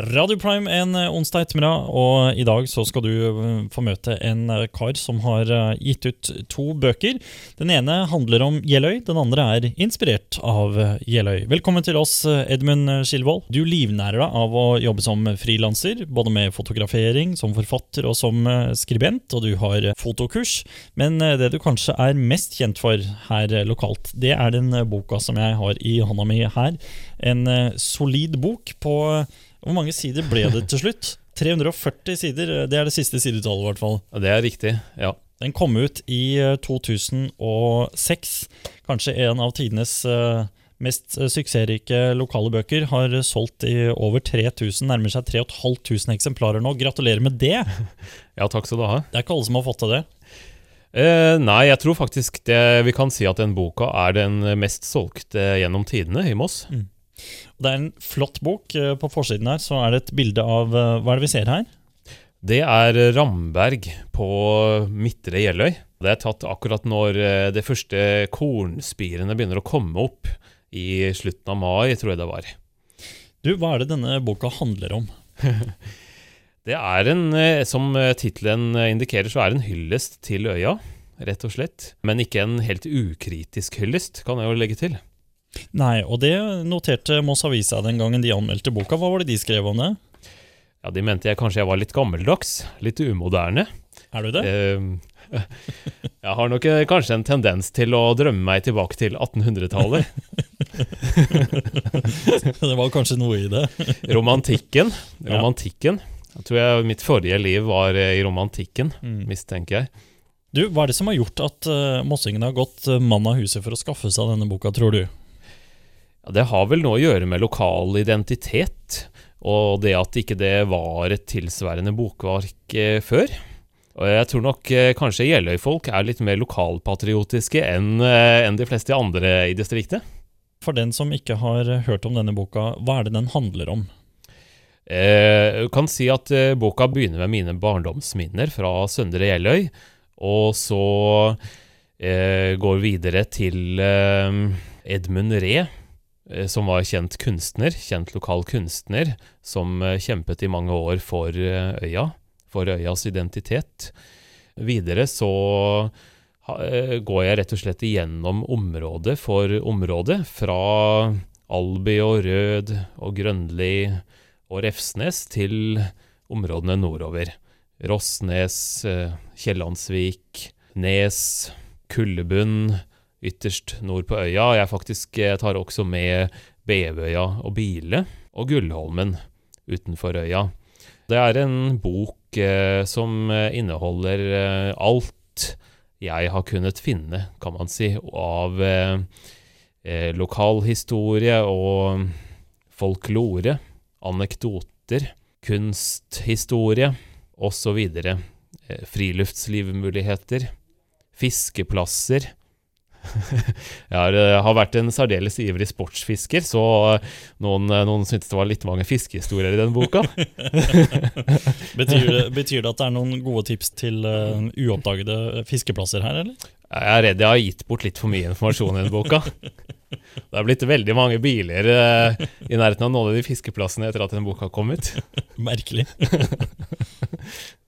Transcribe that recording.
Radio Prime en eh, onsdag ettermiddag, og i dag så skal du eh, få møte en eh, kar som har gitt ut to bøker. Den ene handler om Jeløy, den andre er inspirert av Jeløy. Velkommen til oss, Edmund Skilvold. Du livnærer deg av å jobbe som frilanser, både med fotografering, som forfatter og som skribent, og du har fotokurs. Men det du kanskje er mest kjent for her lokalt, det er den boka som jeg har i hånda mi her. En solid bok på hvor mange sider ble det til slutt? 340 sider, det er det siste sidetallet, i hvert fall. Det er riktig, ja. Den kom ut i 2006. Eh, Kanskje en av tidenes eh, mest eh, suksessrike lokale bøker. Har solgt i over 3000, nærmer seg 3500 eksemplarer nå. Gratulerer med det! Ja, takk skal du ha. Det er ikke alle som har fått til det. Eh, nei, jeg tror faktisk det, vi kan si at den boka er den mest solgte gjennom tidene i Moss. Mm. Det er en flott bok. Eh, på forsiden her så er det et bilde av eh, Hva er det vi ser her? Det er Ramberg på Midtre Jeløy. Det er tatt akkurat når det de første kornspirene begynner å komme opp i slutten av mai, tror jeg det var. Du, Hva er det denne boka handler om? det er en, som tittelen indikerer, så er det en hyllest til øya, rett og slett. Men ikke en helt ukritisk hyllest, kan jeg jo legge til. Nei, og det noterte Moss Avisa den gangen de anmeldte boka. Hva var det de skrev om det? Ja, De mente jeg kanskje jeg var litt gammeldags. Litt umoderne. Er du det? Eh, jeg har nok eh, kanskje en tendens til å drømme meg tilbake til 1800-tallet. det var kanskje noe i det? romantikken. Romantikken. Jeg tror jeg mitt forrige liv var eh, i romantikken, mm. mistenker jeg. Du, Hva er det som har gjort at uh, mossingene har gått uh, mann av huset for å skaffe seg denne boka, tror du? Det har vel noe å gjøre med lokal identitet, og det at ikke det var et tilsvarende bokverk eh, før. Og jeg tror nok eh, kanskje Jeløy-folk er litt mer lokalpatriotiske enn eh, en de fleste andre i distriktet. For den som ikke har hørt om denne boka, hva er det den handler om? Du kan si at boka begynner med mine barndomsminner fra Søndre Jeløy, og så går videre til Edmund Ree Eh, som var kjent kunstner, kjent lokal kunstner, som eh, kjempet i mange år for eh, øya, for øyas identitet. Videre så går jeg rett og slett igjennom område for område, fra Alby og Rød og Grønli og Refsnes til områdene nordover. Rossnes, Kiellandsvik, Nes, Kullebunn, ytterst nord på øya. Jeg faktisk tar også med Bevøya og Bile og Gullholmen utenfor øya. Det er en bok eh, som inneholder eh, alt jeg har kunnet finne, kan man si, av eh, eh lokalhistorie og folklore, anekdoter, kunsthistorie osv. Eh, friluftslivmuligheter, fiskeplasser jeg har, eh, har, vært en særdeles ivrig sportsfisker, så noen, eh, noen syntes det var litt mange fiskehistorier i den boka. betyr, det, betyr, det, at det er noen gode tips til uh, uoppdagede fiskeplasser her, eller? Jeg er redd jeg har gitt bort litt for mye informasjon i den boka. Det er blitt veldig mange biler uh, i nærheten av noen av de fiskeplassene etter at den boka kom ut. Merkelig.